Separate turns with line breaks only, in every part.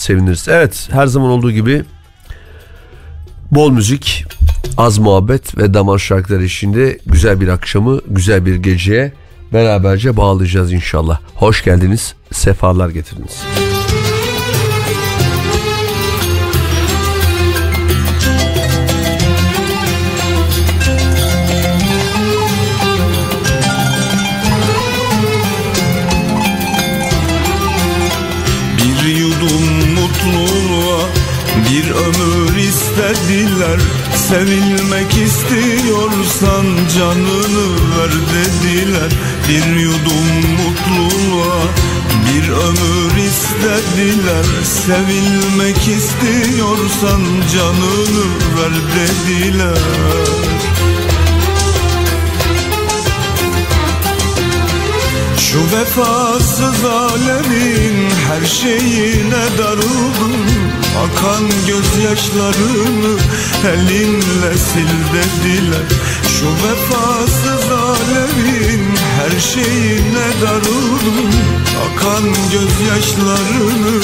seviniriz. Evet her zaman olduğu gibi bol müzik, az muhabbet ve damar şarkıları içinde güzel bir akşamı, güzel bir geceye beraberce bağlayacağız inşallah. Hoş geldiniz, sefalar getirdiniz.
Bir bir ömür istediler Sevilmek istiyorsan canını ver dediler. Bir yudum mutluluğa bir ömür istediler Sevilmek istiyorsan canını ver dediler. Şu vefasız alemin her şeyine darıldım Akan gözyaşlarını elinle sil dediler. Şu vefasız alemin her şeyine darıldım. Akan gözyaşlarını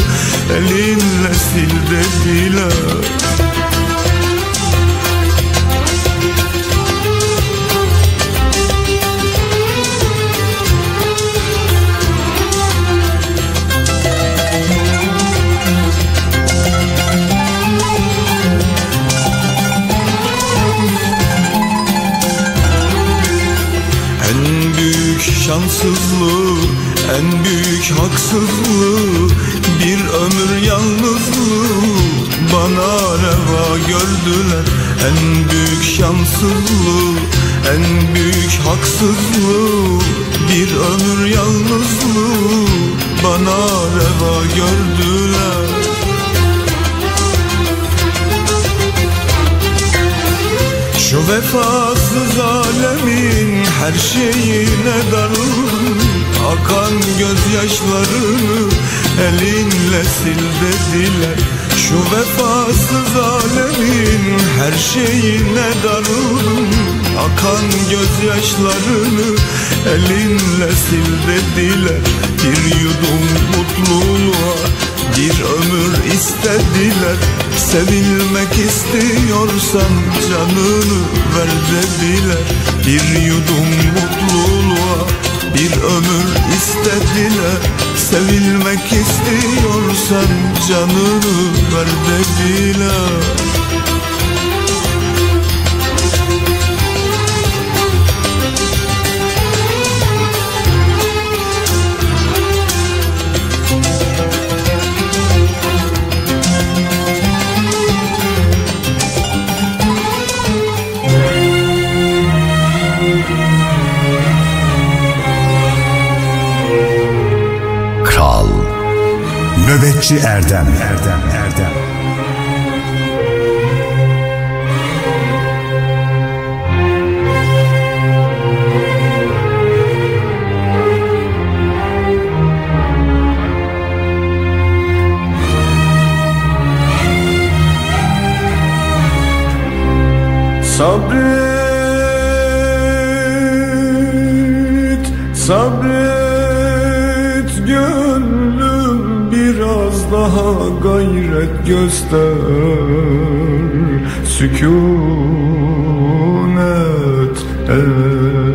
elinle sil dediler şanssızlığı, en büyük haksızlığı Bir ömür yalnızlığı bana reva gördüler. En büyük şanssızlığı, en büyük haksızlığı Bir ömür yalnızlığı bana reva gördüler Şu vefasız alemin her şeyine darıldım Akan gözyaşlarını elinle sil dediler? Şu vefasız alemin her şeyine darıldım Akan gözyaşlarını elinle sil dediler? Bir yudum mutluluğa bir ömür istediler Sevilmek istiyorsan canını ver dediler. Bir yudum mutluluğa bir ömür istediler Sevilmek istiyorsan canını ver dediler
Nöbetçi Erdem. Erdem Erdem.
Sabret, sabret daha gayret göster Sükunet et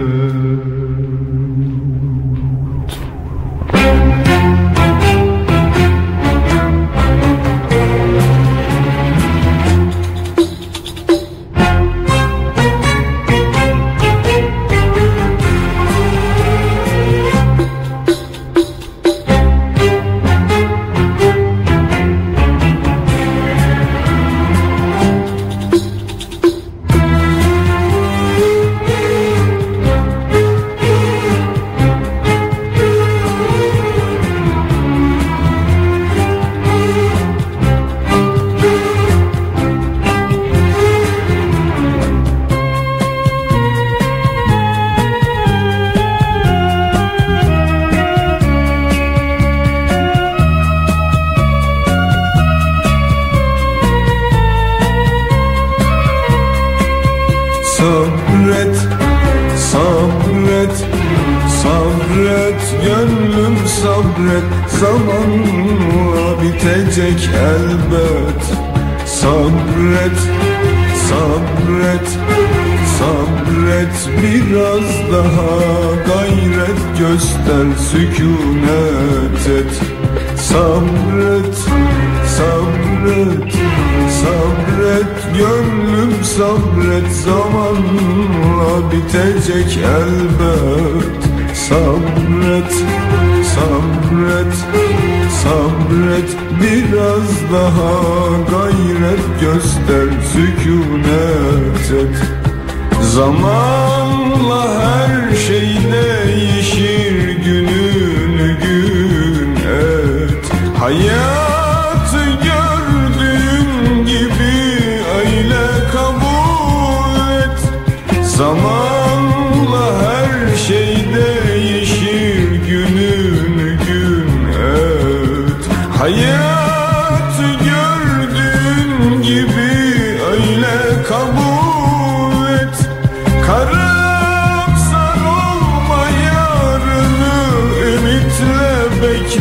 bitecek elbet. Sabret, sabret, sabret. Biraz daha gayret göster, sükunet et. Zaman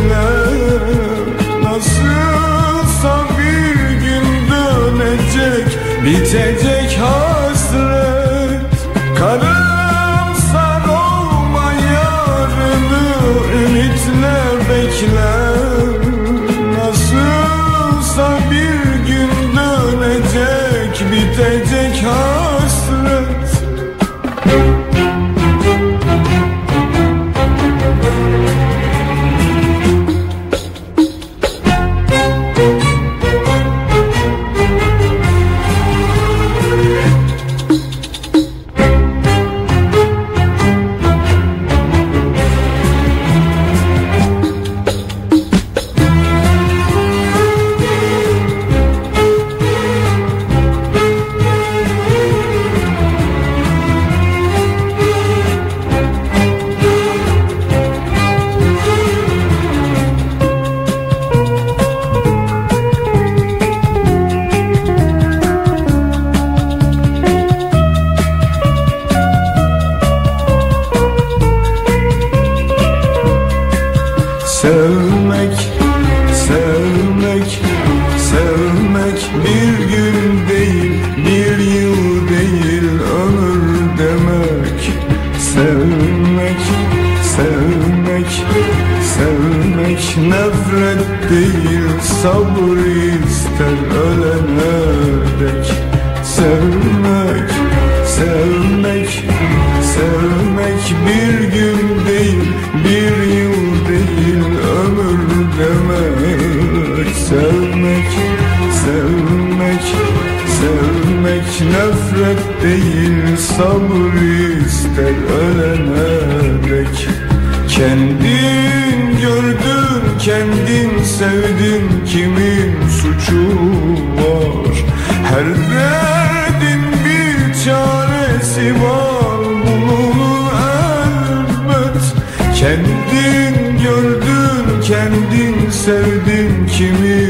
love. Sabır ister ölen ördek Sevmek, sevmek, sevmek Bir gün değil, bir yıl değil Ömür demek. Sevmek, sevmek, sevmek Nefret değil, sabır ister ölen ördek Kendin gördün, kendin sevdin kimin suçu var? Her derdin bir çaresi var. Bulunur elbet. Kendin gördün kendin sevdin.
Kimi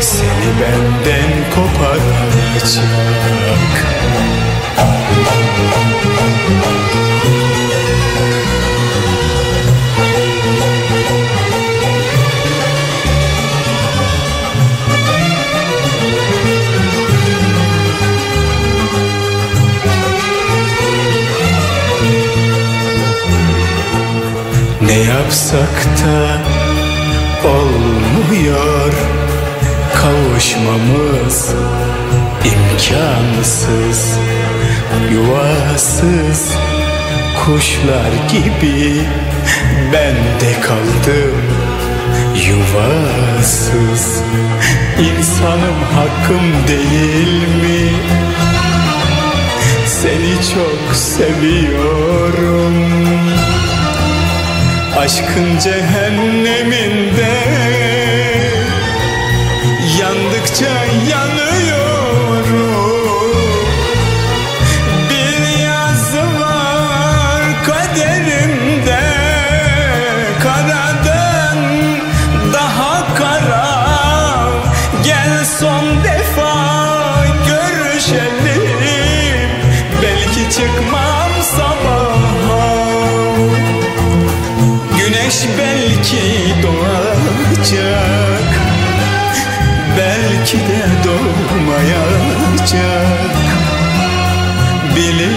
Seni benden koparacak Ne yapsak da olmuyor Kavuşmamız imkansız Yuvasız kuşlar gibi Ben de kaldım yuvasız İnsanım hakkım değil mi? Seni çok seviyorum Aşkın cehenneminde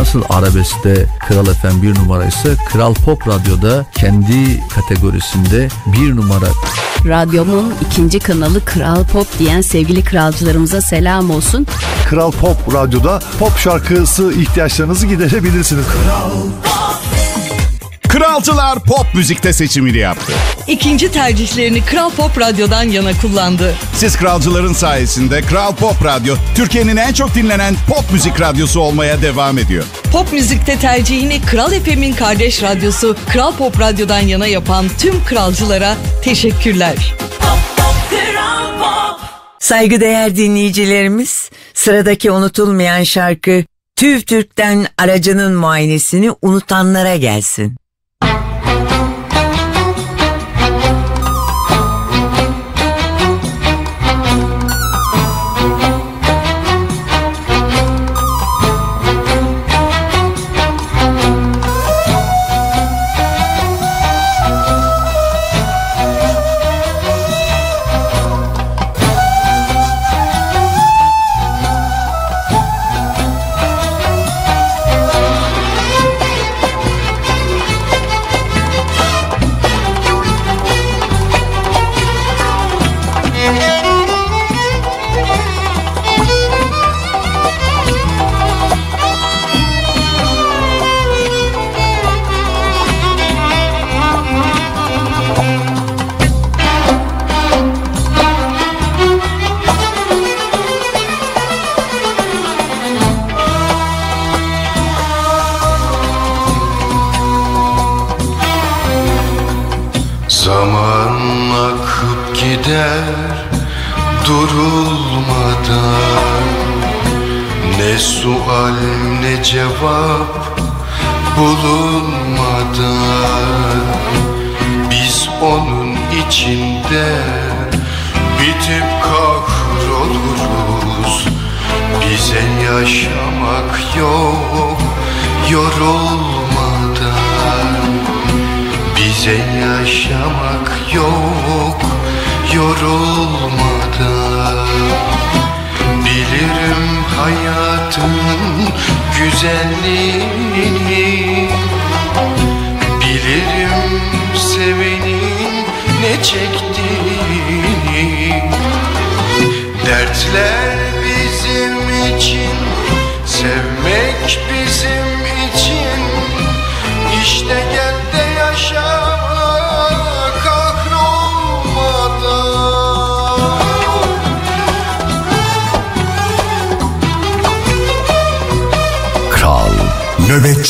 Nasıl arabeskte Kral FM bir numara ise Kral Pop Radyo'da kendi kategorisinde bir numara.
Radyomun ikinci kanalı Kral Pop diyen sevgili kralcılarımıza selam olsun.
Kral Pop Radyo'da pop şarkısı ihtiyaçlarınızı giderebilirsiniz.
Kralcılar pop müzikte seçimini yaptı.
İkinci tercihlerini Kral Pop Radyo'dan yana kullandı.
Siz kralcıların sayesinde Kral Pop Radyo Türkiye'nin en çok dinlenen pop müzik radyosu olmaya devam ediyor.
Pop müzikte tercihini Kral FM'in kardeş radyosu Kral Pop Radyo'dan yana yapan tüm kralcılara teşekkürler.
Saygıdeğer dinleyicilerimiz, sıradaki unutulmayan şarkı TÜV TÜRK'ten aracının muayenesini unutanlara gelsin.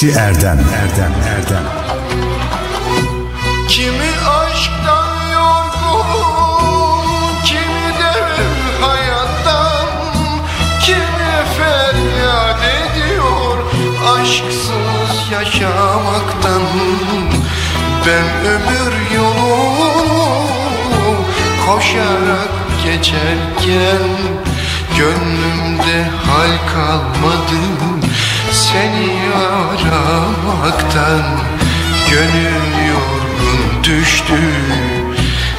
Nöbetçi Erdem. Erdem Erdem.
Kimi aşktan yorgun, kimi de hayattan, kimi feryat ediyor aşksız yaşamaktan. Ben ömür yolu koşarak geçerken Gönlümde hal kalmadı. Seni aramaktan Gönül yorgun düştü.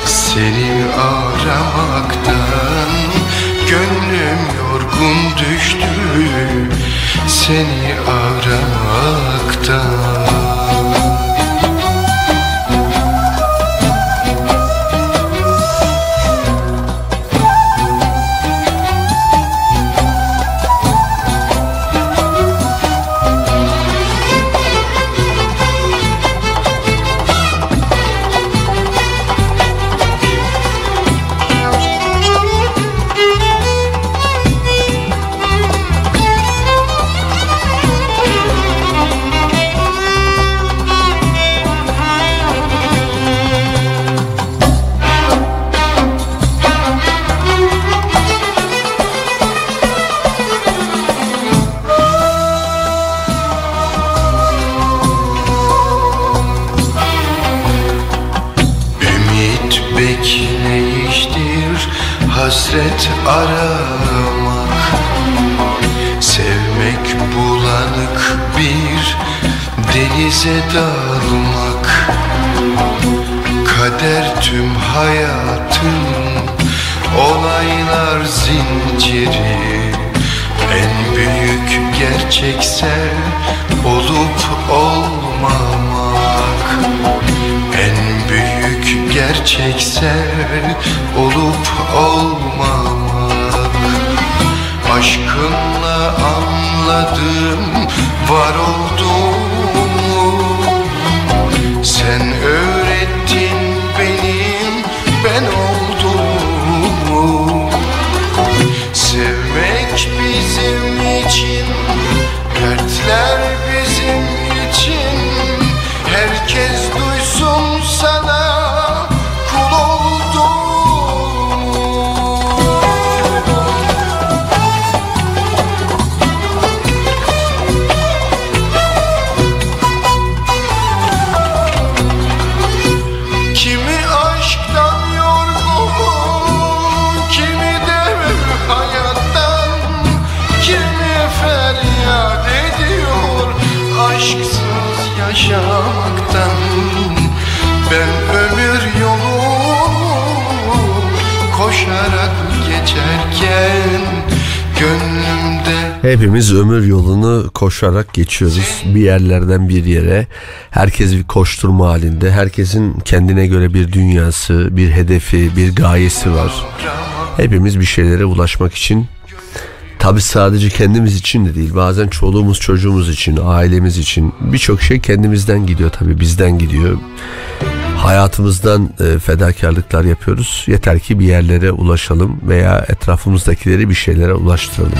Seni aramaktan Gönlüm yorgun düştü. Seni aramaktan olup olmamak Aşkınla anladım var olduğumu
Hepimiz ömür yolunu koşarak geçiyoruz. Bir yerlerden bir yere. Herkes bir koşturma halinde. Herkesin kendine göre bir dünyası, bir hedefi, bir gayesi var. Hepimiz bir şeylere ulaşmak için Tabi sadece kendimiz için de değil. Bazen çoluğumuz çocuğumuz için, ailemiz için birçok şey kendimizden gidiyor tabi bizden gidiyor. Hayatımızdan e, fedakarlıklar yapıyoruz. Yeter ki bir yerlere ulaşalım veya etrafımızdakileri bir şeylere ulaştıralım.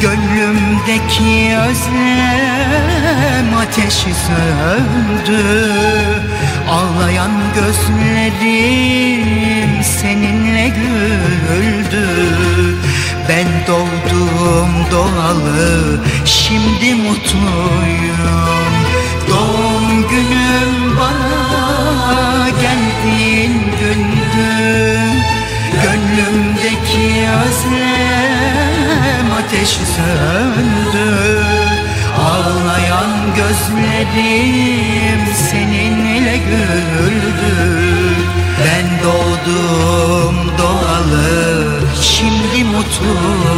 Gönlümdeki özlem ateşi söndü Ağlayan gözlerim seninle güldü. Ben doğdum doğalı şimdi mutluyum. Doğ ateşi söndü. Ağlayan gözlerim seninle güldü. Ben doğdum doğalı şimdi mutluyum.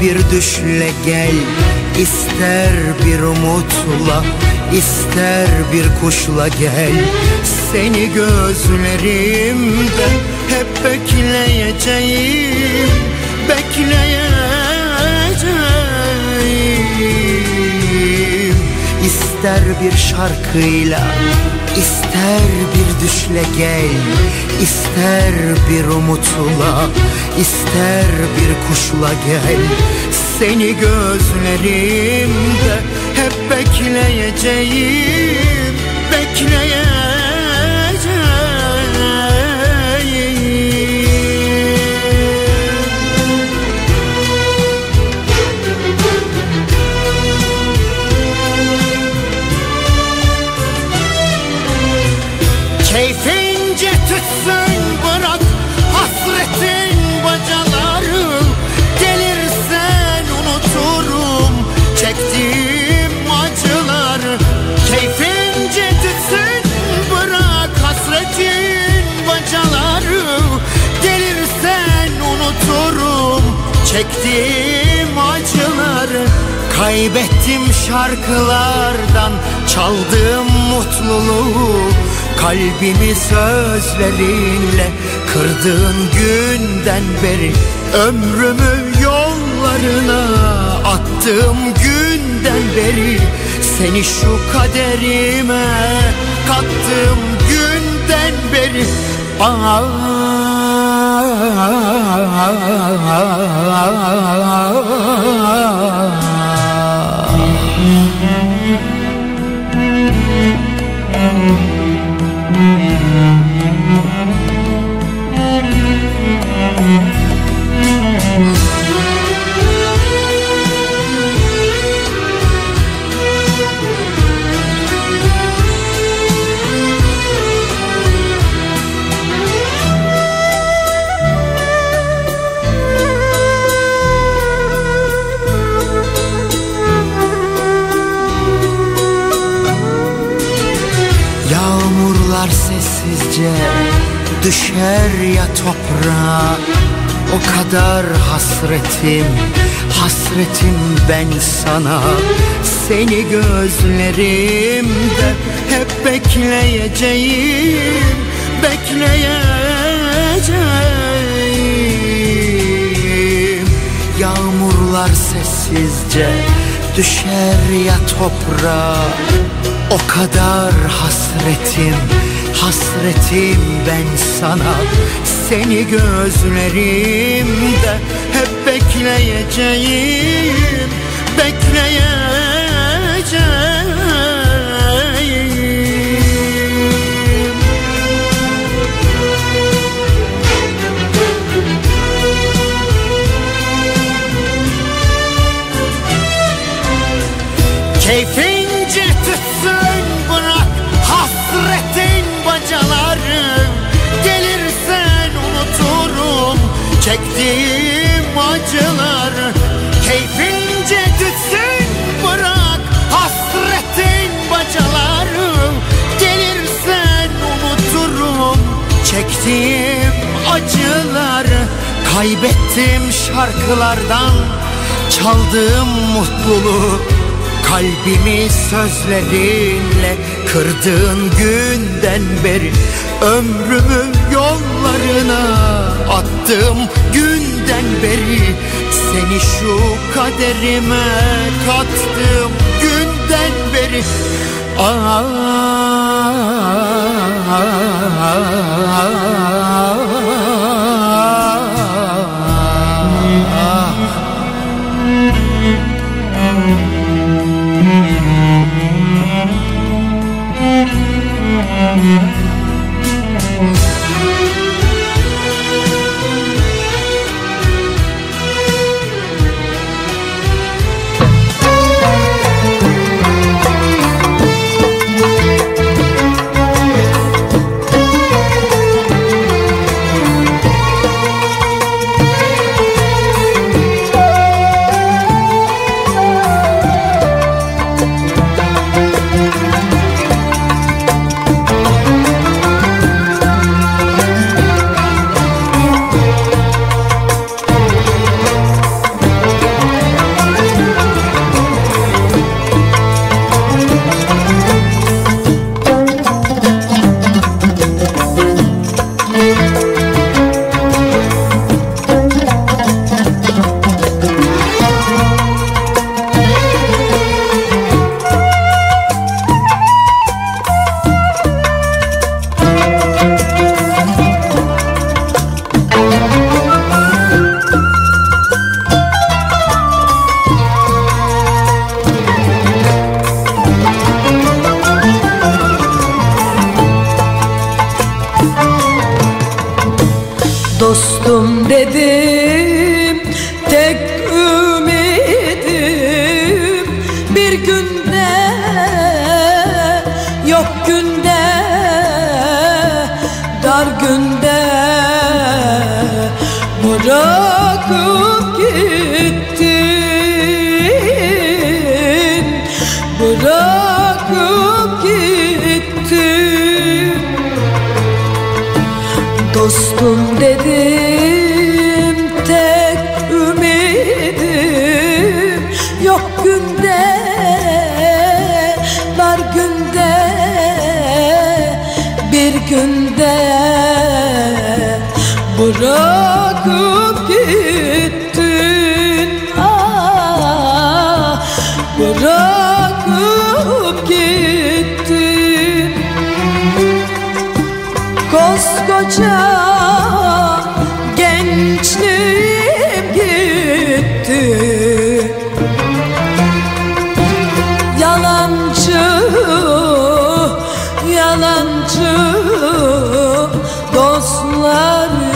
Bir düşle gel. İster bir umutla ister bir kuşla gel. Seni gözlerimde hep bekleyeceğim Bekleyeceğim. İster bir şarkıyla ister bir düşle gel ister bir umutla ister bir kuşla gel. Seni gözlerimde hep bekleyeceğim Bekleyeceğim Unuturum çektiğim acıları Kaybettim şarkılardan çaldığım mutluluğu Kalbimi sözlerinle kırdığın günden beri Ömrümü yollarına attığım günden beri Seni şu kaderime kattığım günden beri Yağmurlar sessizce düşer ya toprağa O kadar hasretim, hasretim ben sana. Seni gözlerimde hep bekleyeceğim Bekleyeceğim. Yağmurlar sessizce düşer ya toprağa O kadar hasretim, hasretim ben sana Seni gözlerimde hep bekleyeceğim Bekleyeceğim çektiğim acıları Kaybettim şarkılardan. Çaldığım mutluluğu Kalbimi sözlerinle kırdığın günden beri Ömrümü yollarına attığım günden beri Seni şu kaderime kattığım günden beri. Ah
Mm-hmm.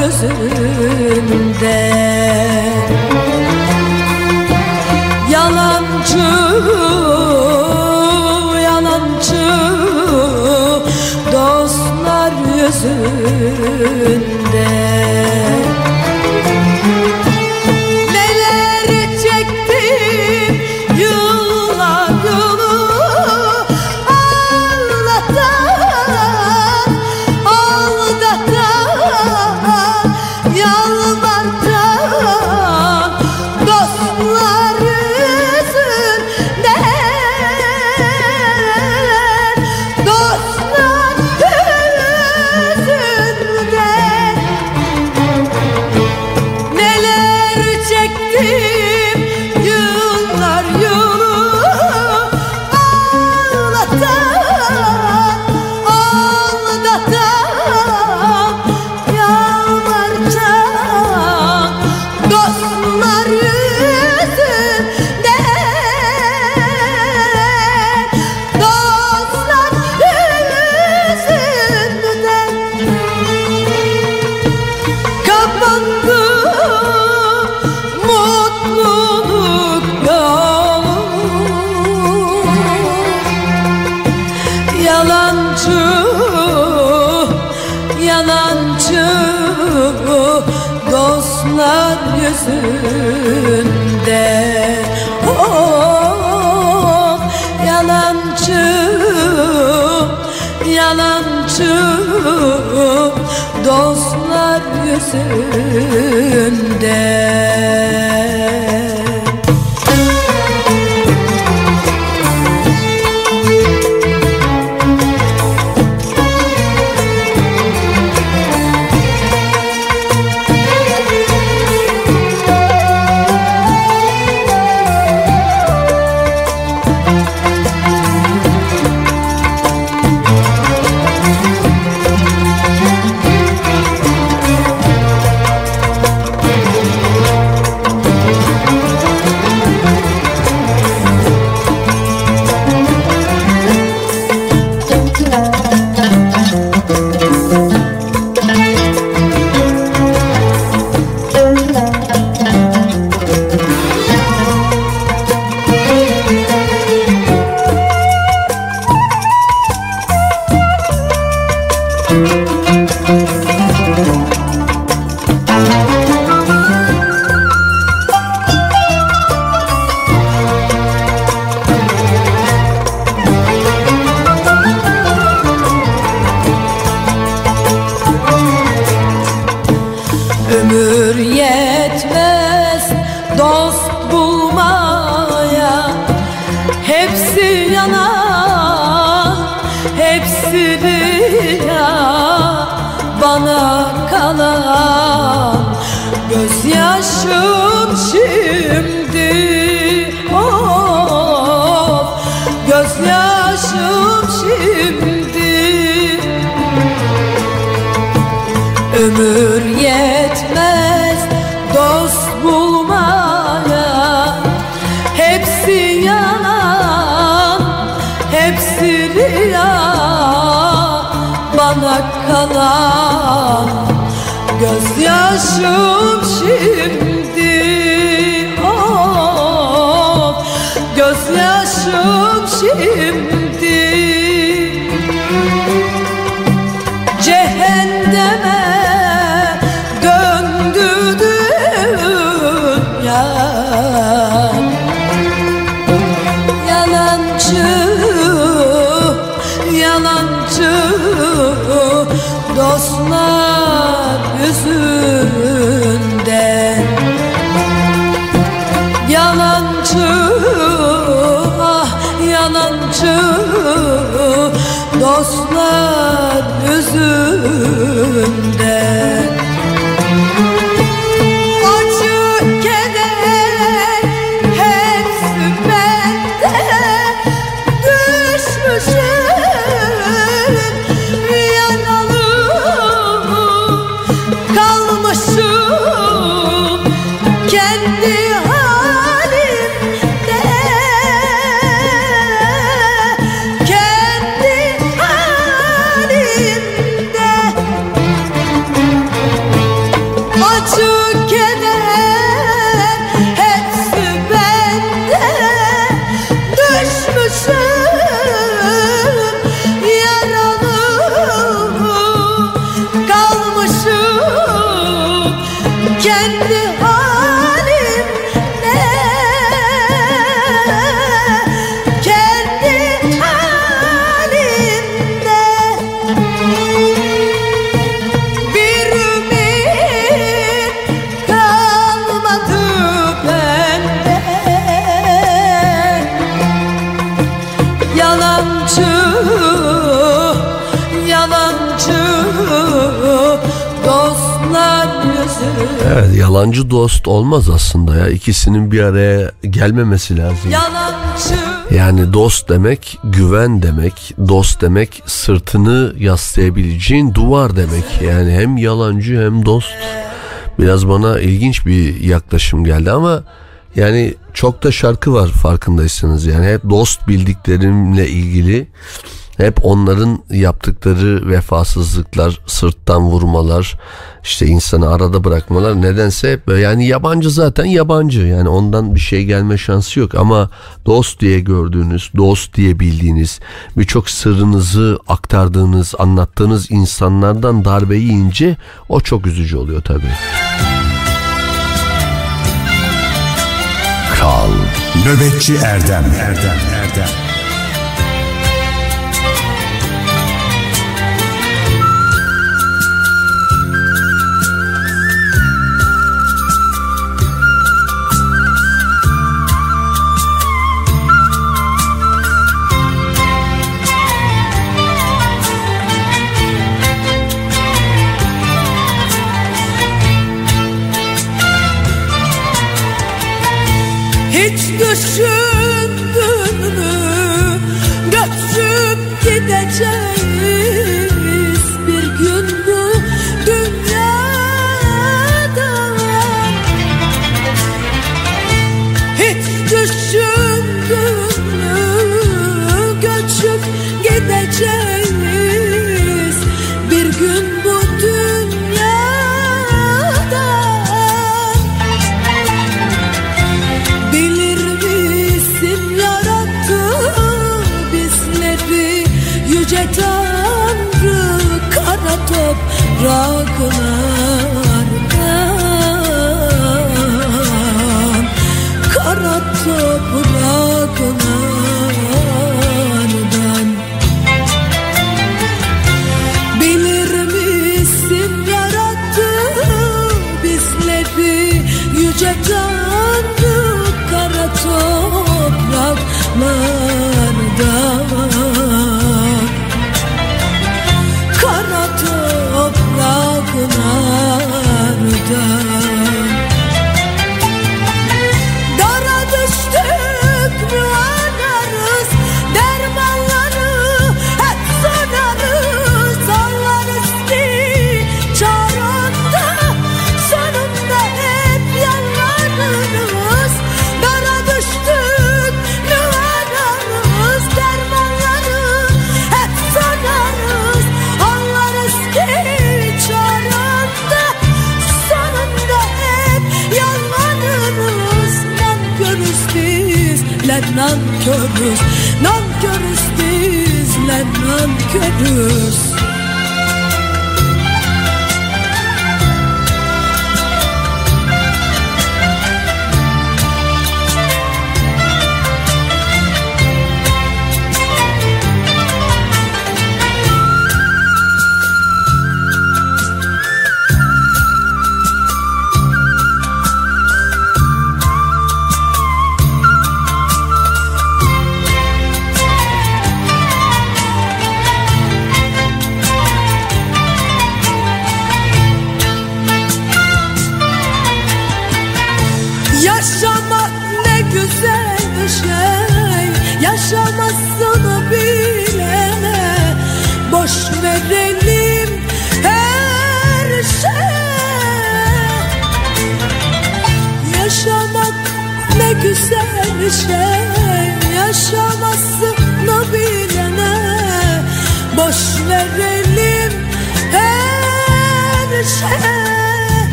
gözümde. göğsünde getir ya Bana kalan gözyaşım şimdi. Oh gözyaşım şimdi. Yalancı Dostlar yüzünden yalancı
dost olmaz aslında ya. İkisinin bir araya gelmemesi lazım.
Yalancı
Yani dost demek güven demek. Dost demek sırtını yaslayabileceğin duvar demek. Yani hem yalancı hem dost. Biraz bana ilginç bir yaklaşım geldi ama yani çok da şarkı var farkındaysanız. Yani hep dost bildiklerimle ilgili hep onların yaptıkları vefasızlıklar, sırttan vurmalar, işte insanı arada bırakmalar nedense hep böyle. Yani yabancı zaten yabancı. Yani ondan bir şey gelme şansı yok. Ama dost diye gördüğünüz, dost diye bildiğiniz, birçok sırrınızı aktardığınız, anlattığınız insanlardan darbe yiyince o çok üzücü oluyor tabii.
Kral. Nöbetçi Erdem. Erdem Erdem
Hiç düşündün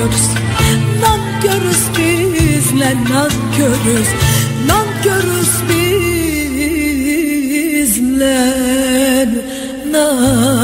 nankörüz Nankörüz bizler nankörüz. Nankörüz bizler nankör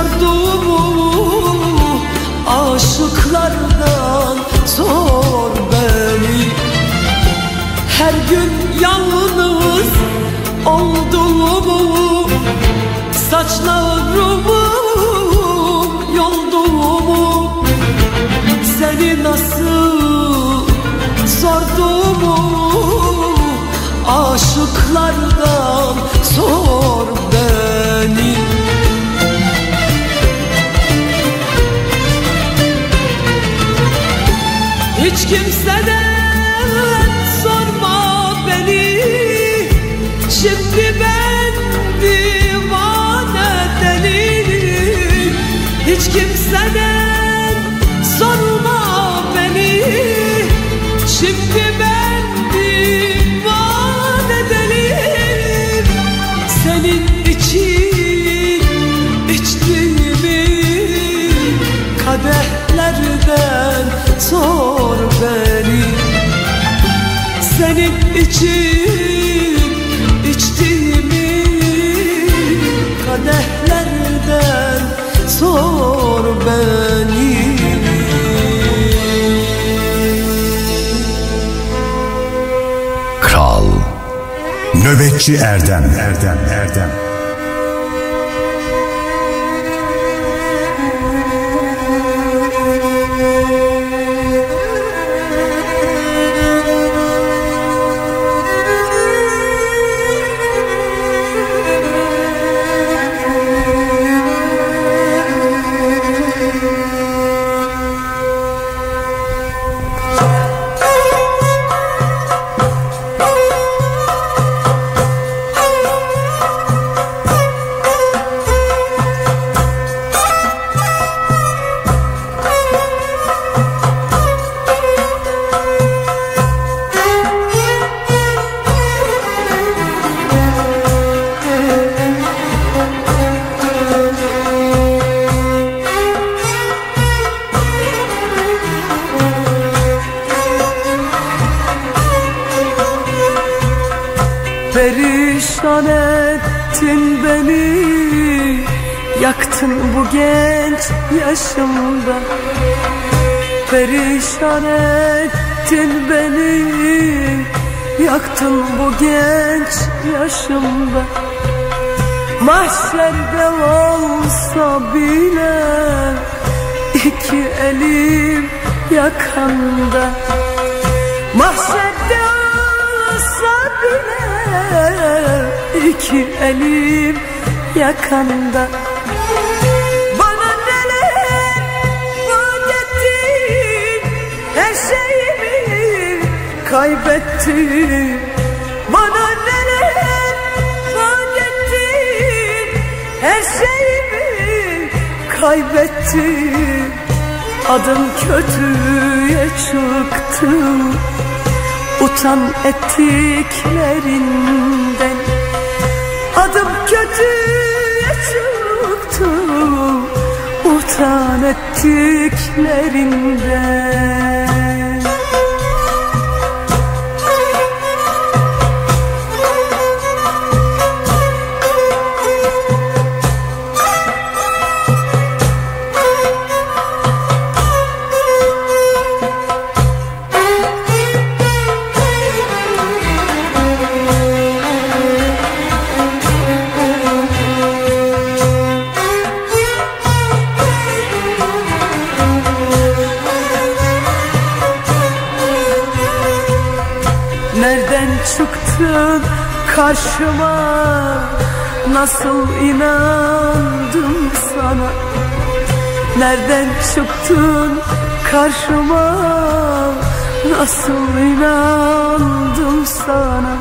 sorduğumu Aşıklardan. Sor beni. Her gün yalnız olduğumu Saçlarımı yolduğumu Seni nasıl sorduğumu Aşıklardan. Sor beni kimseden sor beni. Senin için içtiğimi kadehlerden sor beni.
Kral Nöbetçi Erdem. Erdem Erdem
Perişan ettin beni. Yaktın bu genç yaşımda. Mahşerde olsa bile iki elim yakanda. Mahşerde olsa bile iki elim yakanda şeyimi kaybettim Bana neler vaat Her şeyimi kaybettim Adım kötüye çıktı. Utan ettiklerinden. Adım kötüye çıktı. Utan ettiklerinden Nereden çıktın karşıma? Nasıl inandım sana?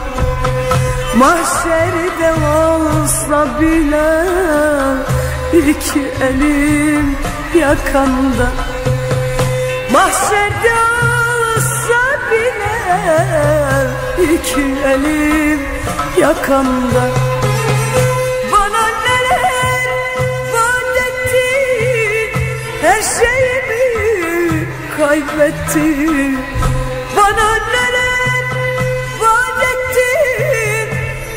Mahşerde olsa bile iki elim yakanda. Mahşerde olsa bile iki elim yakanda Her şeyimi kaybettim Bana neler vaat ettin?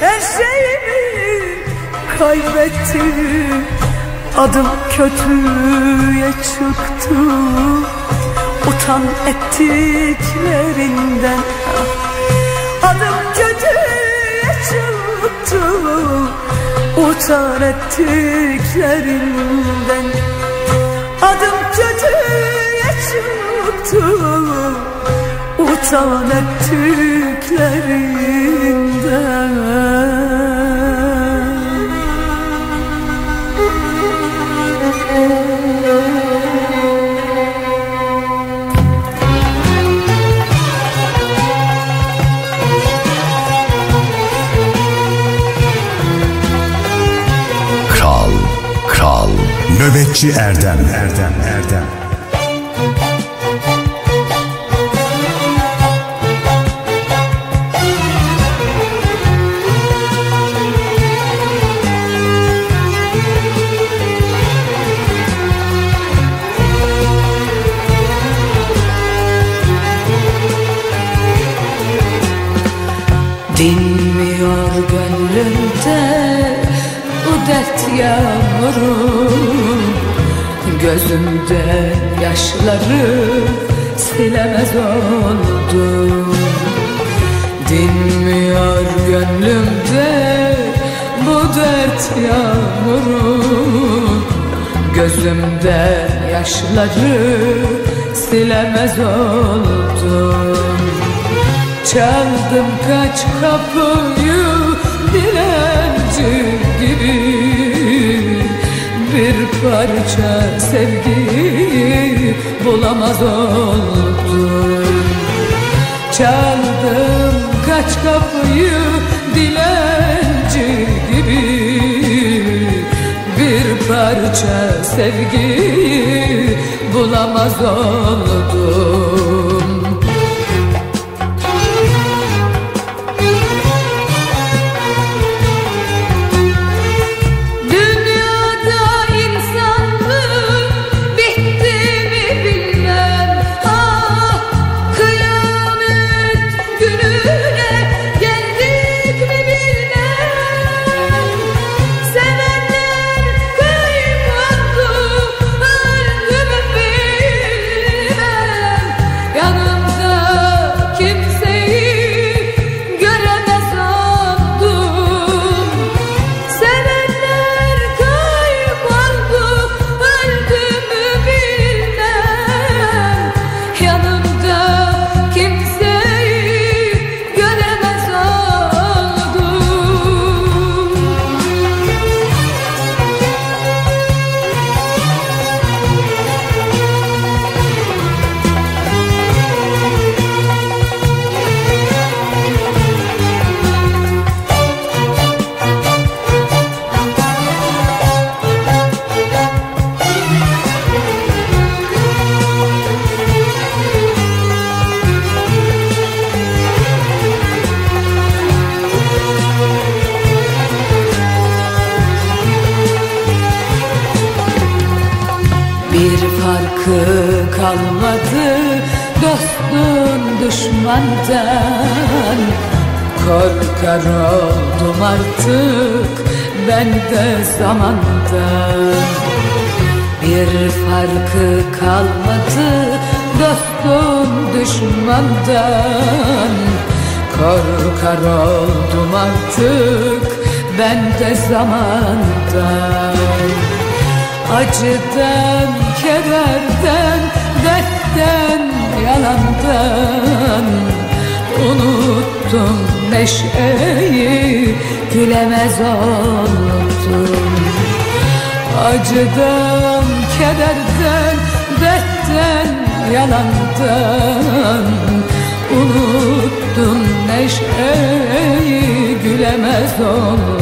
Her şeyimi
kaybetti Adım kötüye çıktı. Utan ettiklerinden. Adım kötüye çıktı. Utan ettiklerinden Adım kötüye çıktı Utan ettiklerinden
nöbetçi Erdem, Erdem, Erdem.
Dinmiyor gönlümde bu dert yağmuru Gözümde yaşları silemez oldum Dinmiyor gönlümde bu dert yağmuru. Gözümde yaşları silemez oldum Çaldım kaç kapıyı parça sevgi bulamaz oldum Çaldım kaç kapıyı dilenci gibi. Bir parça sevgi bulamaz oldum oldum Acıdan, kederden, dertten, yalandan Unuttum neşeyi, gülemez oldum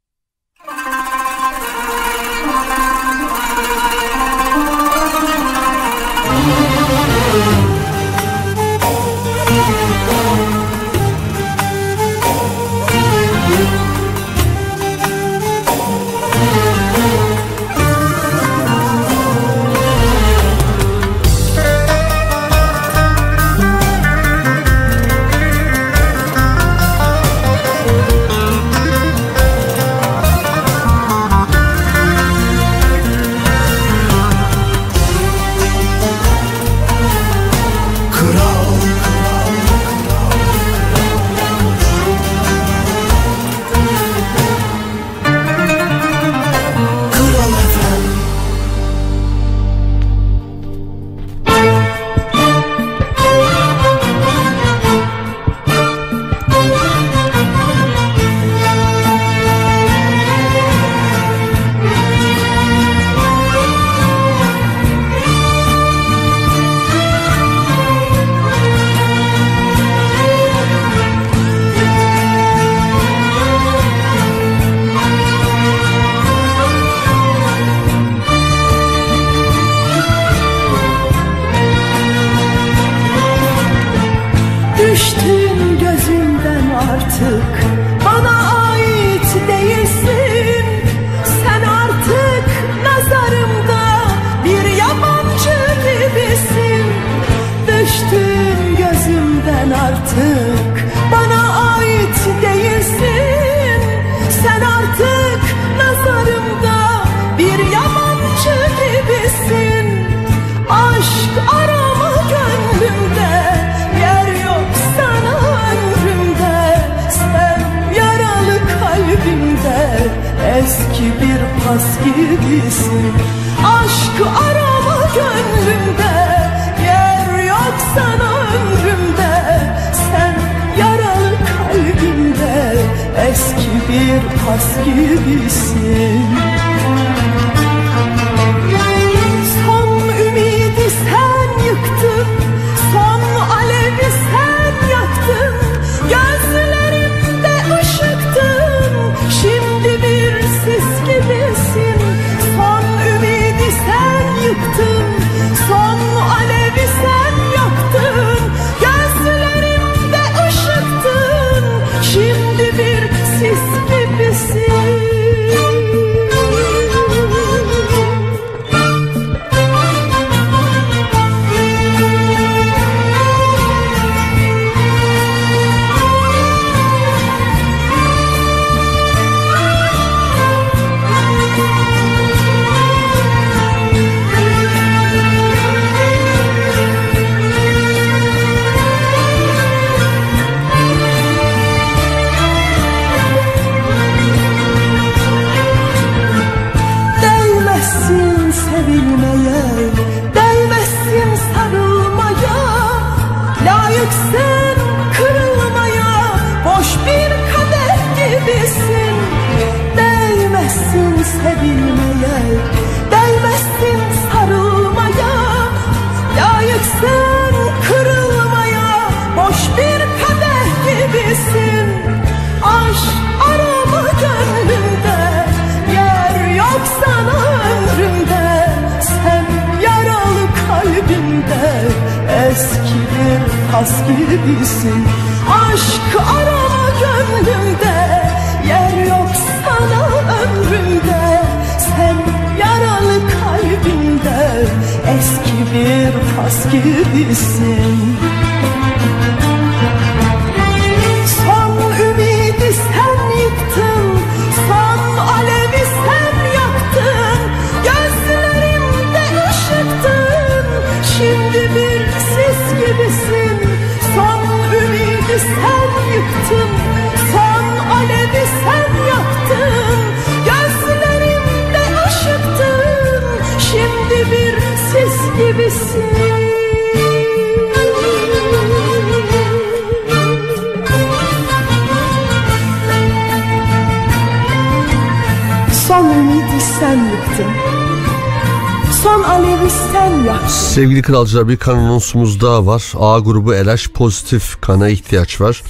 Sevgili kralcılar bir kan anonsumuz daha var. A grubu RH pozitif kana ihtiyaç var.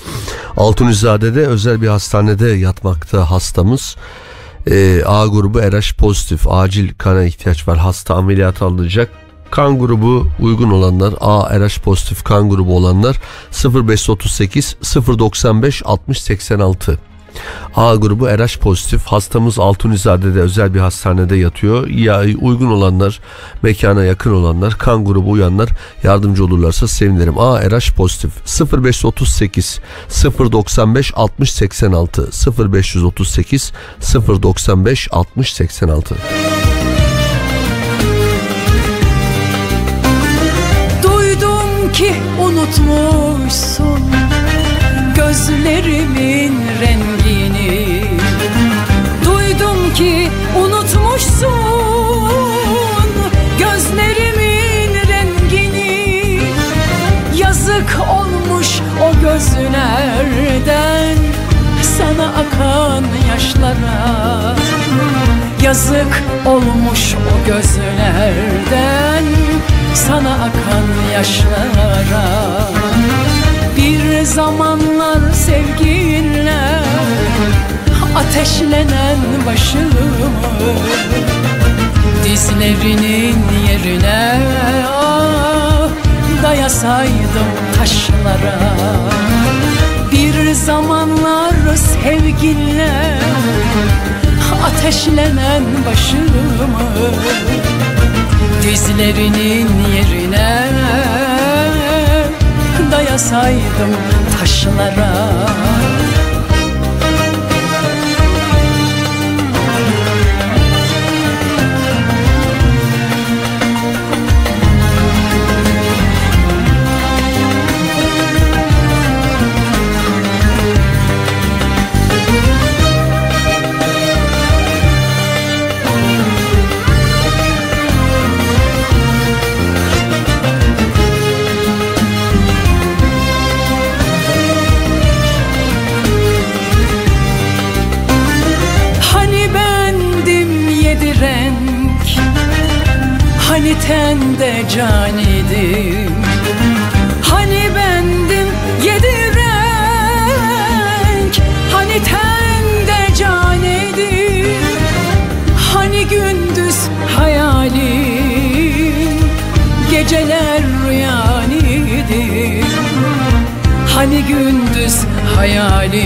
Altunizade'de özel bir hastanede yatmakta hastamız. Ee, A grubu RH pozitif acil kana ihtiyaç var. Hasta ameliyat alınacak. Kan grubu uygun olanlar A RH pozitif kan grubu olanlar 0538 095 60 86 A grubu RH pozitif hastamız Altunizade'de özel bir hastanede yatıyor. Ya uygun olanlar, mekana yakın olanlar, kan grubu uyanlar yardımcı olurlarsa sevinirim. A RH pozitif 0538 095 60 86 0538 095 60 86
Duydum ki unutmuşsun gözlerimin akan yaşlara. Yazık olmuş o gözlerden sana akan yaşlara. Bir zamanlar sevginle ateşlenen başımı Dizlerinin yerine ah, dayasaydım taşlara. Bir zamanlar sevginle ateşlenen başımı Dizlerinin yerine dayasaydım taşlara Hani tende can idim Hani bendim yedi renk Hani tende can idim Hani gündüz hayalim Geceler rüyan Hani gündüz hayalin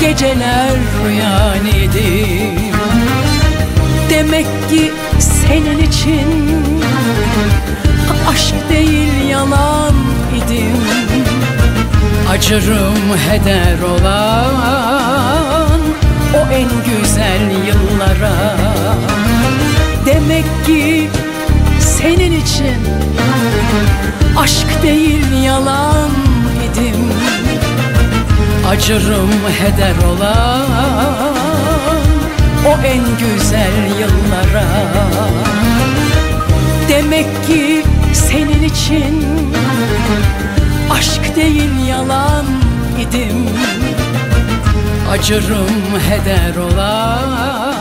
Geceler rüyan idim Demek ki senin için. Aşk değil yalan idim. Acırım heder olan O en güzel yıllara. Demek ki senin için Aşk değil yalan idim. Acırım heder olan O en güzel yıllara. Demek ki senin için Aşk değil yalan idim. Acırım heder olan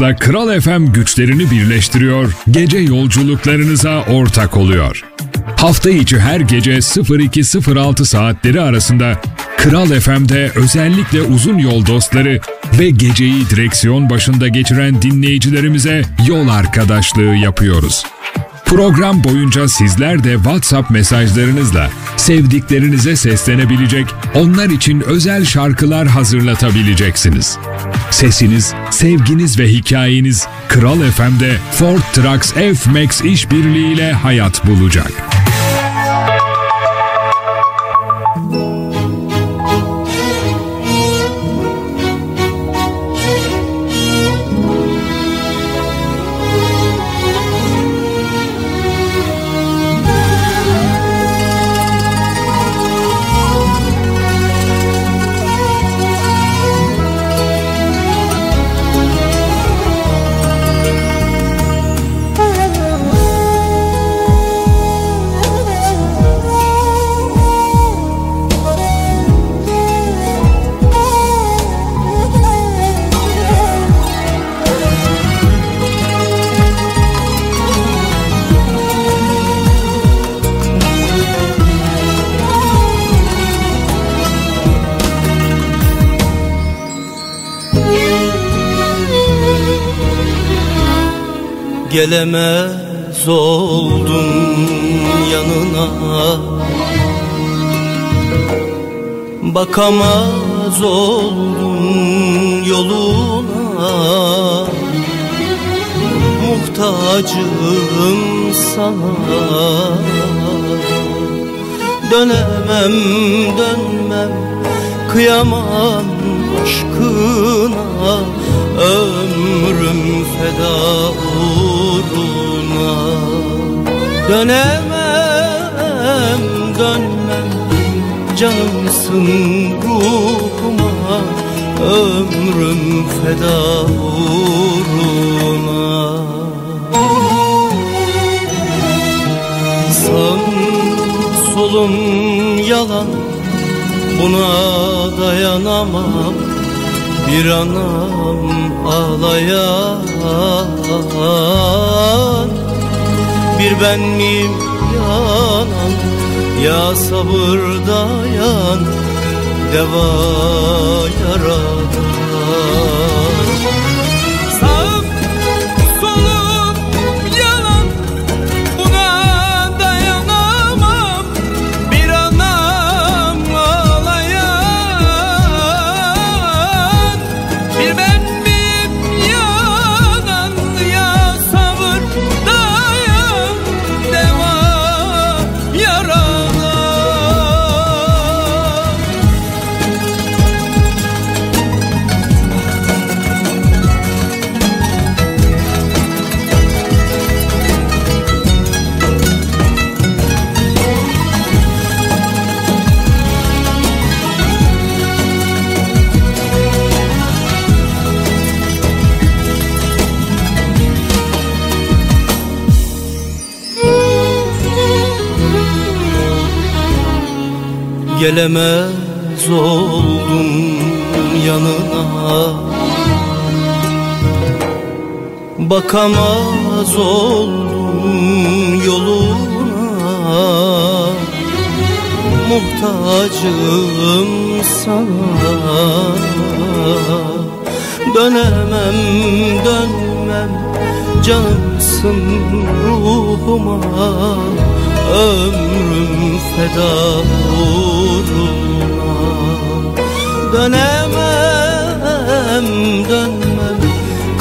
Trucks'la Kral FM güçlerini birleştiriyor, gece yolculuklarınıza ortak oluyor. Hafta içi her gece 02.06 saatleri arasında Kral FM'de özellikle uzun yol dostları ve geceyi direksiyon başında geçiren dinleyicilerimize yol arkadaşlığı yapıyoruz. Program boyunca sizler de WhatsApp mesajlarınızla sevdiklerinize seslenebilecek, onlar için özel şarkılar hazırlatabileceksiniz. Sesiniz, sevginiz ve hikayeniz Kral FM'de Ford Trucks F-Max işbirliğiyle hayat bulacak.
Gelemez oldum yanına. Bakamaz oldum yoluna. Muhtacım sana. Dönemem dönmem Kıyamam aşkına. Ömrüm feda uğruna Dönemem dönmem canımsın ruhuma Ömrüm feda uğruna. Sağım solum yalan Buna dayanamam Bir anam ağlayan Bir ben miyim? Yanan Ya sabır dayan Deva yaradan Gelemez oldum yanına. Bakamaz oldum yoluna. Muhtacım sana. Dönemem dönmem canımsın ruhuma Ömrüm feda uğruna Dönemem dönmem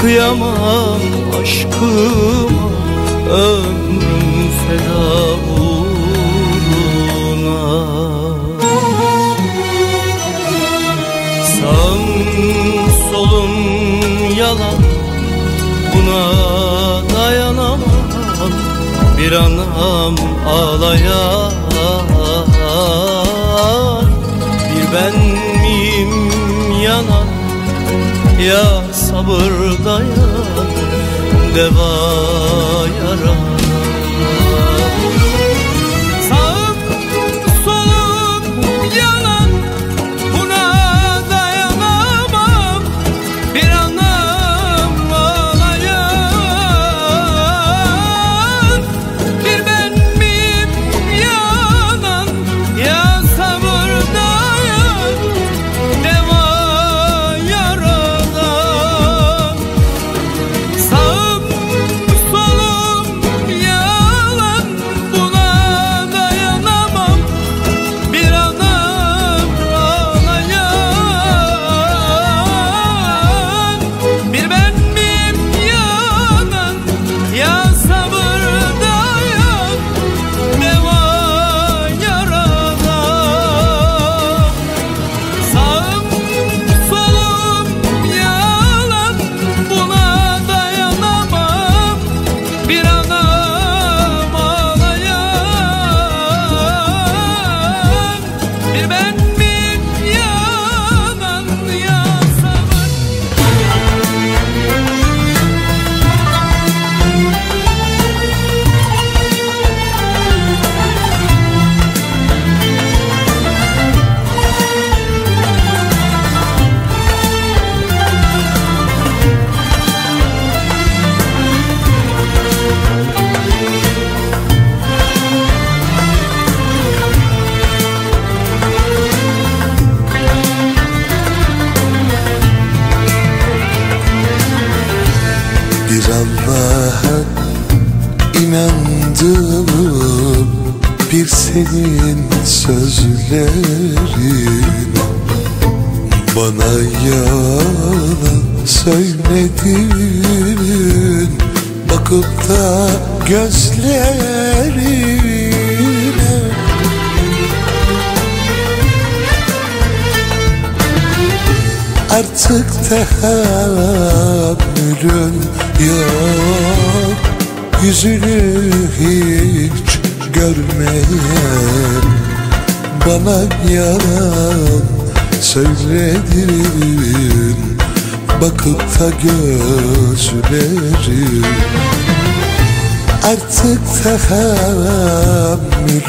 kıyamam aşkıma Ömrüm feda uğruna. Sağım solum yalan Buna Bir anam ağlayan Bir ben miyim yanan Ya sabır dayan Deva yaradan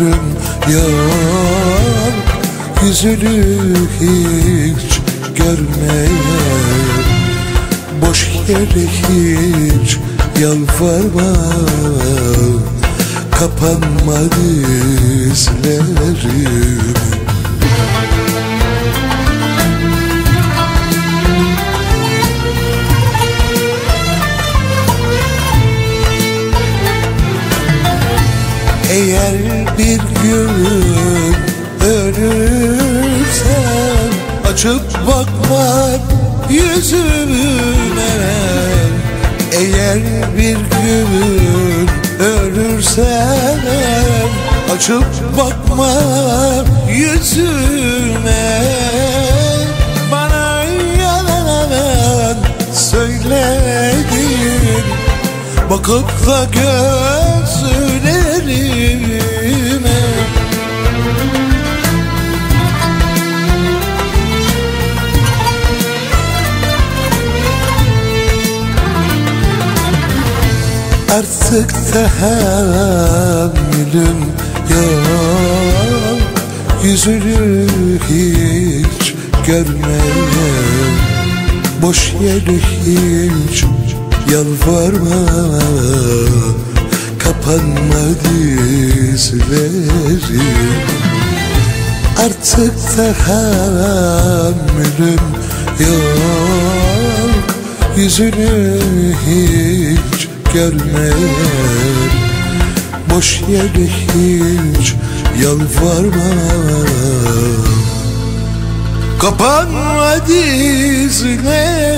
tahammülüm yok Yüzünü hiç görmeyen Boş yere hiç yalvarma Kapanma dizlerim bir gün ölürsen Açıp bakma yüzüme Eğer bir gün ölürsen Açıp bakma yüzüme Bana yalan söyledin Bakıp da gözlerime Artık tahammülüm yok. Yüzünü hiç görmeye Boş yere hiç yalvarma Kapanma dizlerim Artık tahammülüm yok. Yüzünü hiç görmeyen. Boş yere hiç yalvarma Kapanma dizlerime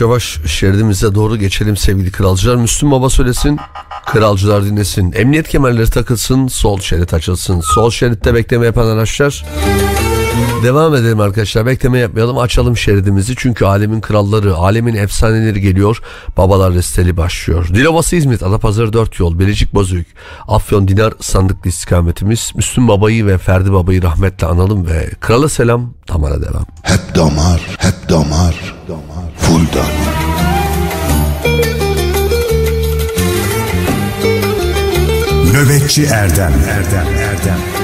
yavaş şeridimize doğru geçelim sevgili kralcılar. Müslüm Baba söylesin, kralcılar dinlesin. Emniyet kemerleri takılsın, sol şerit açılsın. Sol şeritte bekleme yapan araçlar. Devam edelim arkadaşlar. Bekleme yapmayalım. Açalım şeridimizi. Çünkü alemin kralları, alemin efsaneleri geliyor. Babalar resteli başlıyor. Dilovası İzmit, Adapazarı 4 yol, Bilecik Bozüyük, Afyon Dinar sandıklı istikametimiz. Müslüm Baba'yı ve Ferdi Baba'yı rahmetle analım ve krala selam, damara devam.
Hep damar, hep damar, full damar.
Nöbetçi Erdem. Erdem Erdem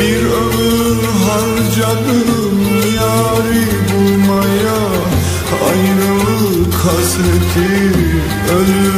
Bir ömür harcadım yari bulmaya Ayrılık hasreti ölümden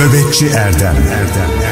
Nöbetçi Erdem. Erdem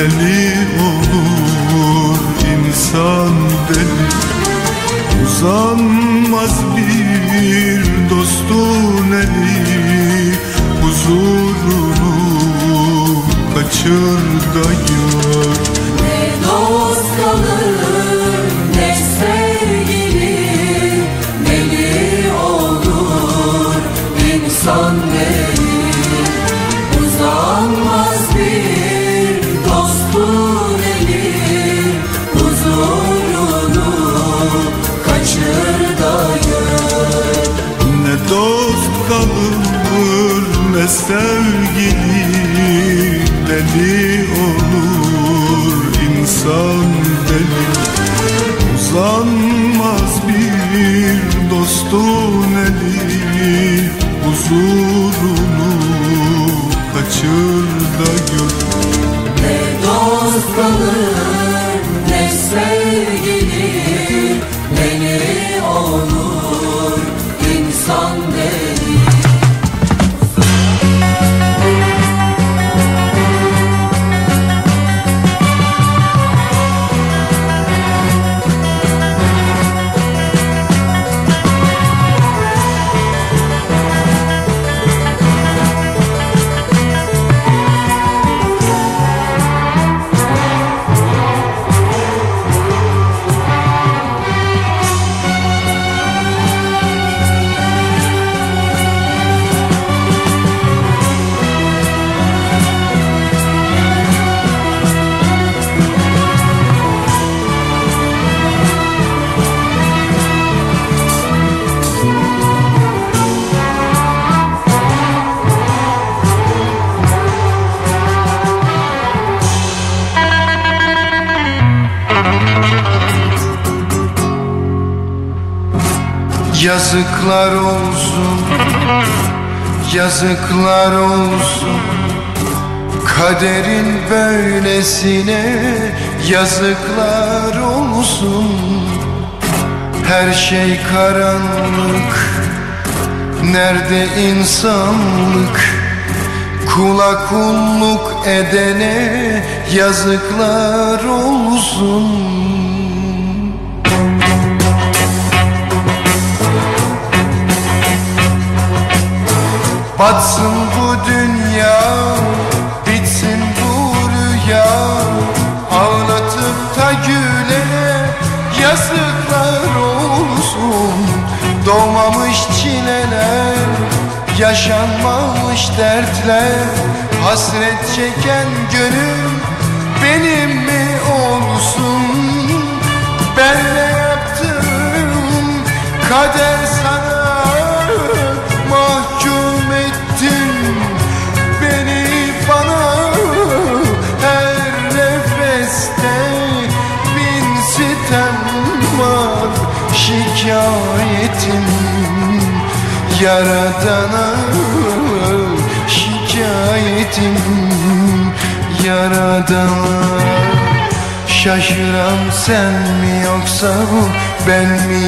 believe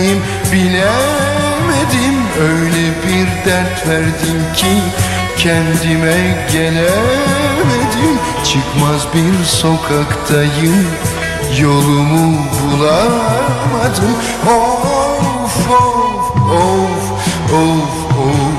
miyim bilemedim. Öyle bir dert verdim ki kendime gelemedim. Çıkmaz bir sokaktayım yolumu bulamadım. Of of of of of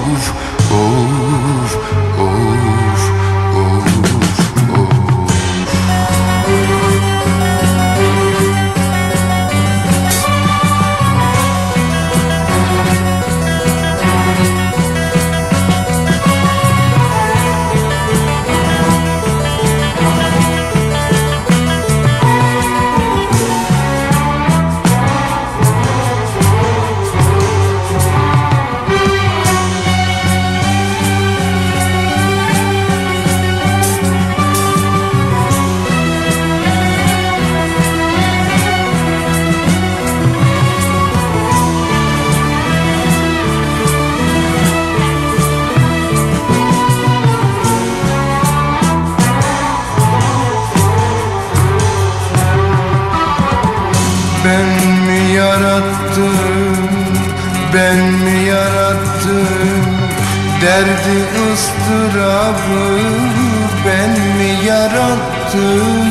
ıstırabı ben mi yarattım?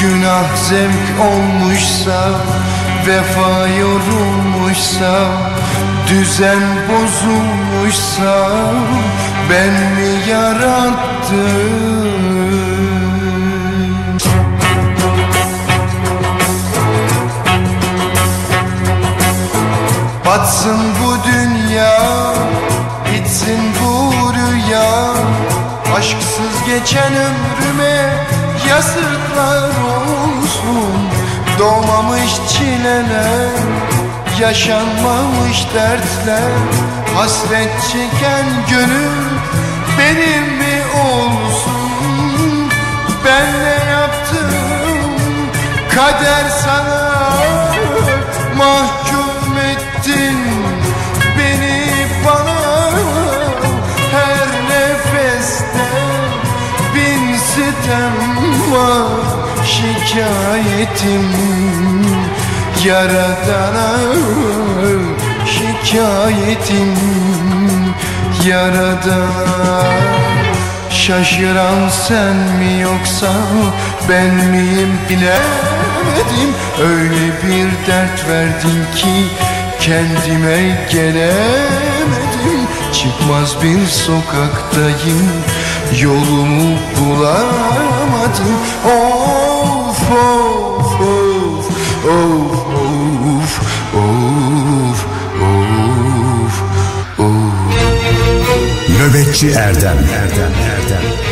Günah zevk olmuşsa, vefa yorulmuşsa Düzen bozulmuşsa ben mi yarattım? Batsın bu dünya geçen ömrüme Yazıklar olsun. Doğmamış çileler Yaşanmamış dertler. Hasret çeken gönül Benim mi olsun? Ben ne yaptım? Kader sana sitem var şikayetim. Yaradana şikayetim. Yaradana Şaşıran sen mi yoksa ben miyim bilemedim. Öyle bir dert verdin ki kendime gelemedim. Çıkmaz bir sokaktayım yolumu bulamadım. Of of of of of of of of.
Nöbetçi Erdem. Erdem Erdem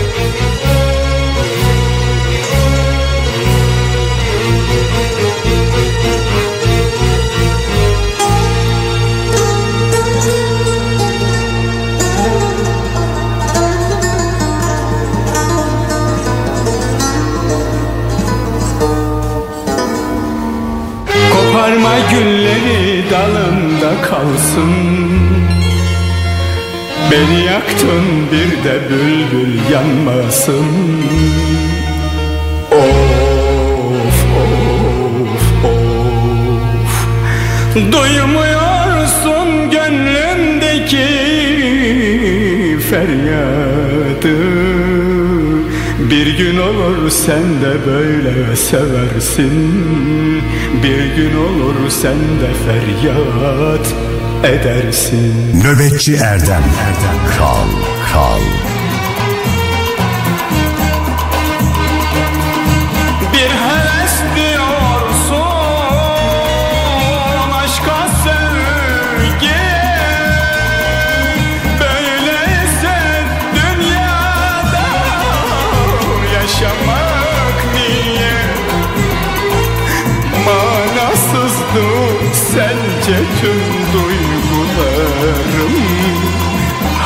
gülleri dalında kalsın. Beni yaktın bir de bülbül yanmasın. Of of of. Duymuyorsun gönlümdeki feryadı Bir gün olur sen de böyle seversin. Bir gün olur sen de feryat edersin.
Nöbetçi Erdem. Erdem Kral Kral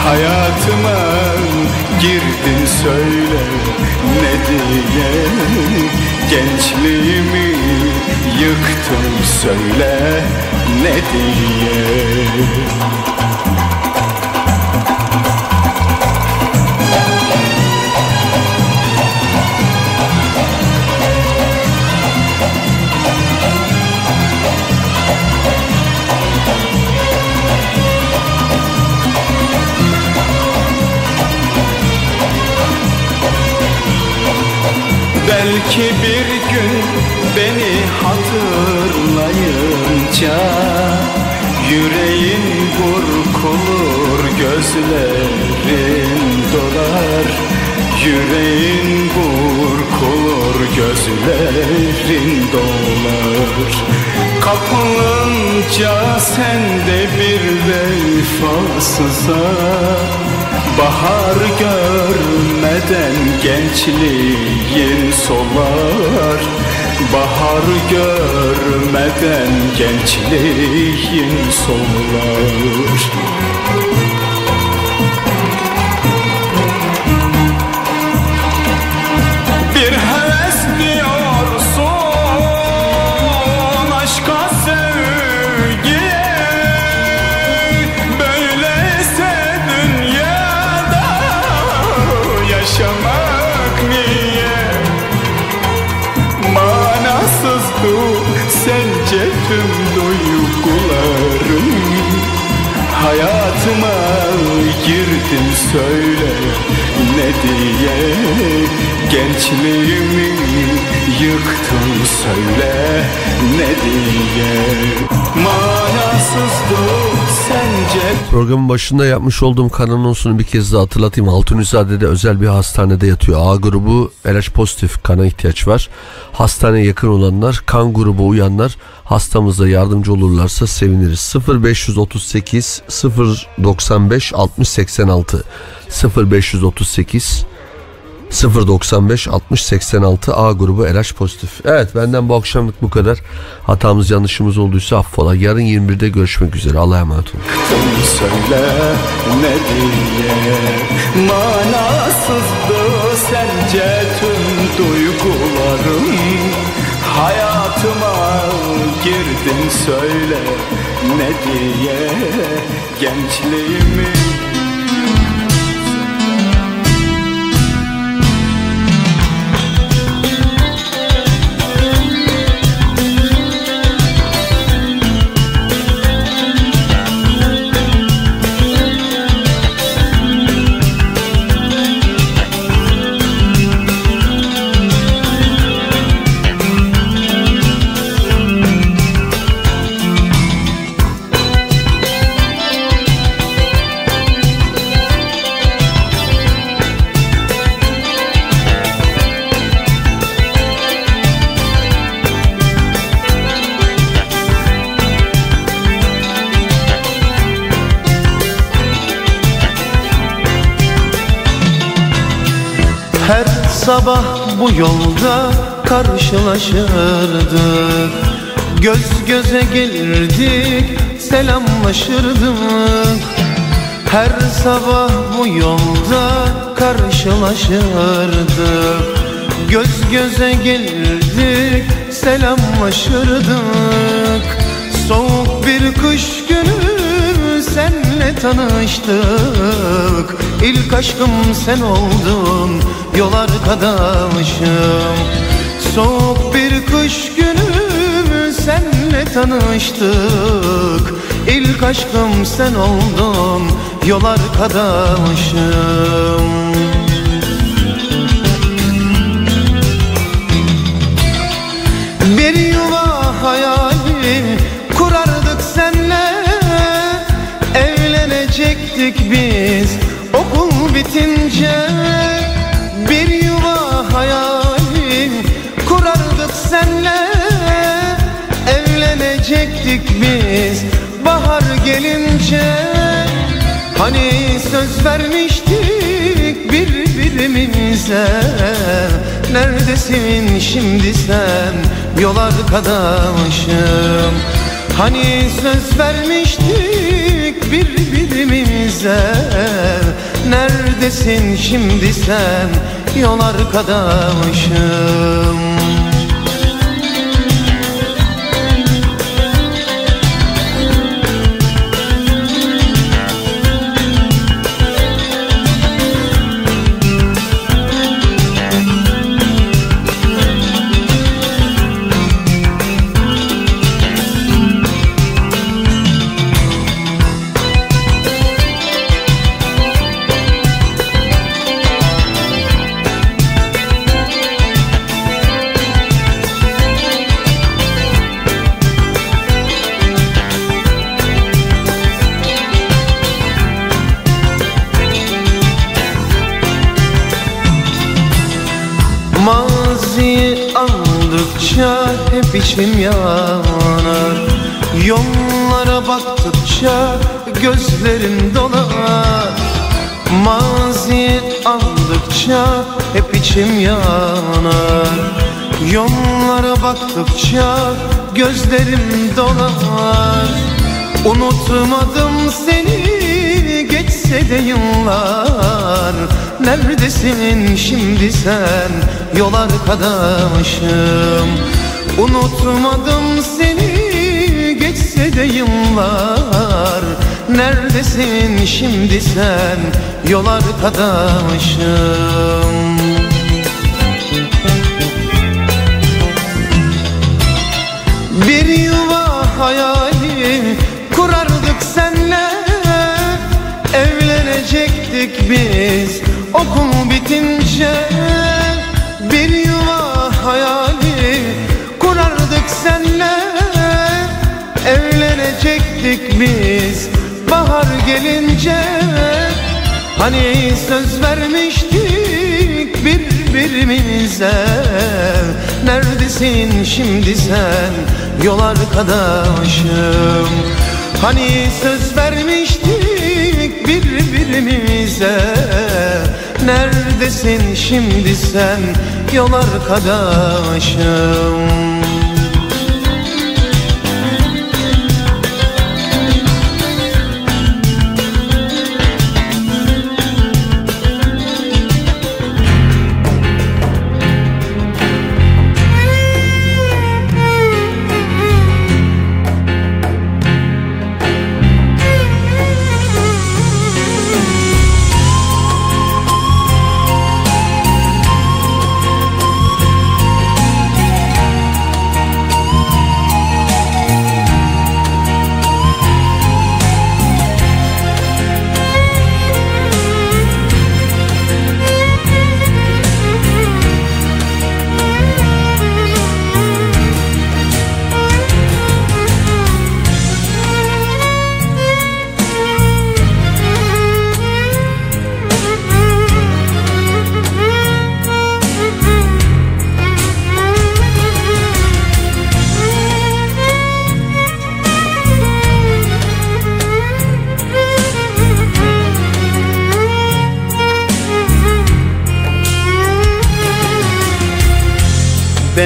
Hayatıma girdin söyle ne diye. Gençliğimi Yıktın söyle ne diye Belki bir gün beni hatırlayınca Yüreğin burkulur gözlerin dolar. Yüreğin burkulur gözlerin dolar. Kapılınca sende bir vefasıza Bahar görmeden gençliğin solar. Bahar görmeden gençliğin solar Hayatıma girdin söyle ne diye Gençliğimi yıktın söyle ne diye Manasızdı sence
Programın başında yapmış olduğum kan anonsunu bir kez daha hatırlatayım. Altunizade'de özel bir hastanede yatıyor. A grubu RH pozitif kana ihtiyaç var. Hastaneye yakın olanlar, kan grubu uyanlar hastamıza yardımcı olurlarsa seviniriz. 0538 095 60 86 0538 095 60 86 A grubu RH pozitif. Evet benden bu akşamlık bu kadar. Hatamız yanlışımız olduysa affola. Yarın 21'de görüşmek üzere. Allah'a emanet olun.
Söyle ne diye Manasızdı sence tüm duygularım Hayatıma girdin söyle ne diye Gençliğimi
bu yolda karşılaşırdık Göz göze gelirdik selamlaşırdık Her sabah bu yolda karşılaşırdık Göz göze gelirdik selamlaşırdık. Soğuk bir kış tanıştık. İlk aşkım sen oldun yol arkadaşım. Soğuk bir kış günü senle tanıştık. İlk aşkım sen oldun yol arkadaşım. Bir Evlenecektik biz. Okul bitince Bir yuva hayalim kurardık senle. Evlenecektik biz bahar gelince. Hani söz vermiştik birbirimize. Neredesin şimdi sen? Yol arkadaşım. Hani söz vermiştik birbirimize Neredesin şimdi sen? Yol arkadaşım içim yanar Yollara baktıkça gözlerim dolar Maziyi andıkça hep içim yanar. Yollara baktıkça gözlerim dolar Unutmadım seni geçse de yıllar. Neredesin şimdi sen? Yol arkadaşım Unutmadım seni geçse de yıllar. Neredesin şimdi sen? Yol arkadaşım. Bir yuva hayali kurardık senle Evlenecektik biz okul bitince senle Evlenecektik biz. Bahar gelince Hani söz vermiştik birbirimize. Neredesin şimdi sen? Yol arkadaşım. Hani söz vermiştik birbirimize. Neredesin şimdi sen? Yol arkadaşım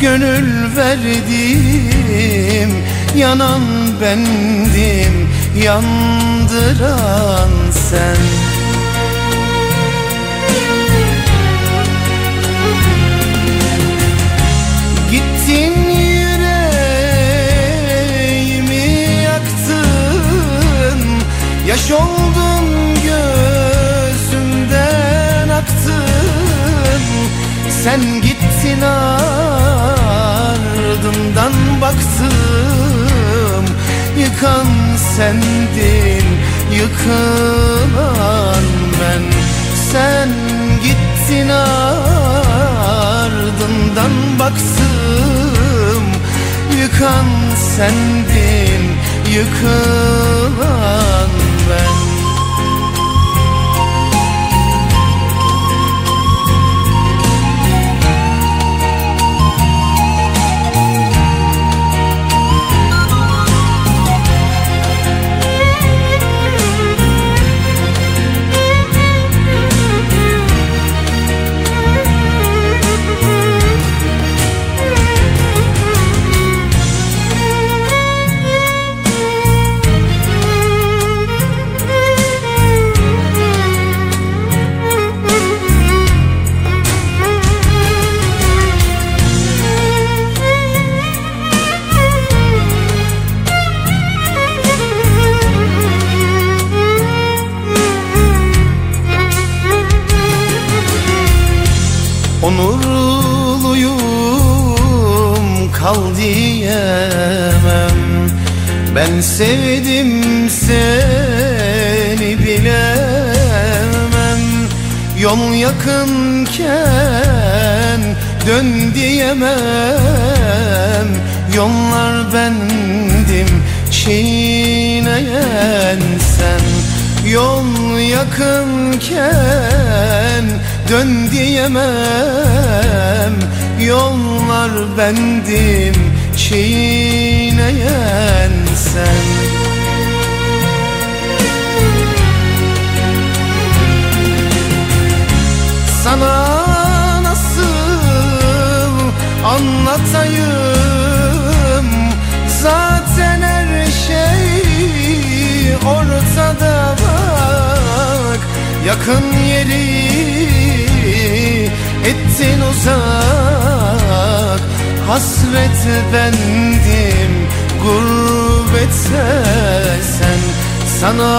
gönül verdim Yanan bendim, yandıran sen. Gittin yüreğimi yaktın Yaş oldun gözümden aktın. Sen gittin ardından baktım Yıkan sendin, yıkılan ben. Sen gittin ardından baktım Yıkan sendin, yıkılan yakınken dön diyemem. Yollar bendim çiğneyen sen Yol yakınken dön diyemem. Yollar bendim çiğneyen sen Yakın yeri ettin uzak. Hasret bendim gurbette sen Sana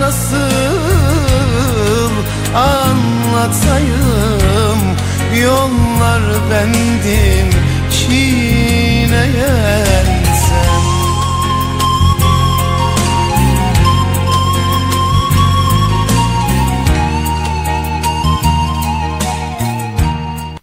nasıl anlatayım Yollar bendim çiğneyen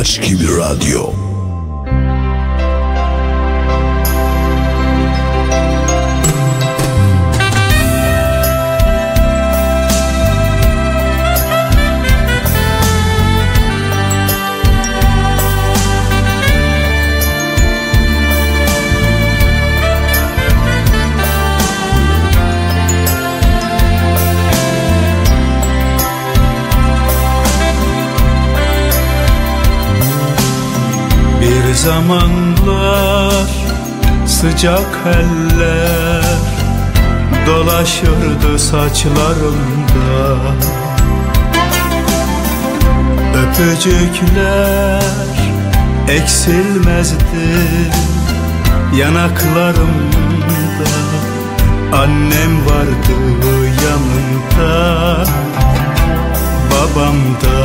İlaç gibi radyo.
Zamanlar sıcak eller dolaşırdı saçlarımda. Öpücükler eksilmezdi yanaklarımda. Annem vardı yanımda babam da